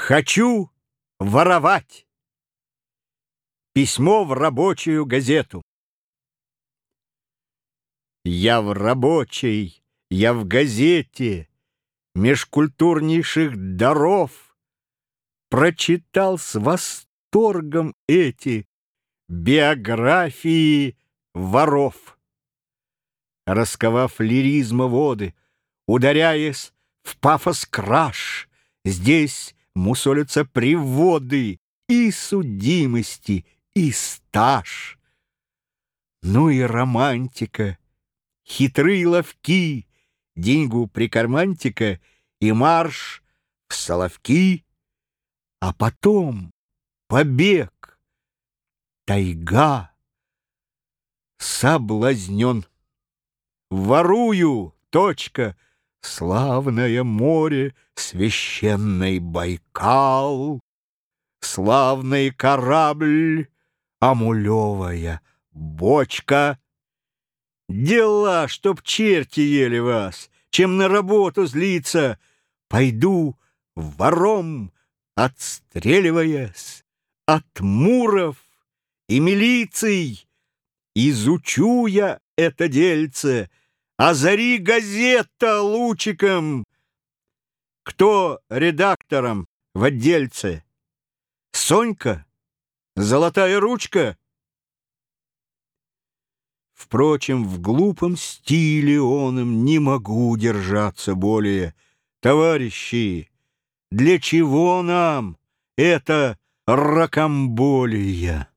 Хочу воровать. Письмо в рабочую газету. Я в рабочей, я в газете Межкультурнейших даров Прочитал с восторгом эти Биографии воров. Расковав лиризма воды, Ударяясь в пафос краш, Здесь мусолятся приводы и судимости, и стаж. Ну и романтика, хитрые ловки, деньгу прикармантика и марш в соловки, а потом побег, тайга, соблазнен. Ворую, точка — Славное море, священный Байкал, Славный корабль, амулевая бочка. Дела, чтоб черти ели вас, чем на работу злиться, Пойду вором, отстреливаясь от муров и милиций, Изучу я это дельце — Озари газета лучиком. Кто редактором в отдельце? Сонька? Золотая ручка? Впрочем, в глупом стиле он им не могу держаться более. Товарищи, для чего нам это ракомболия?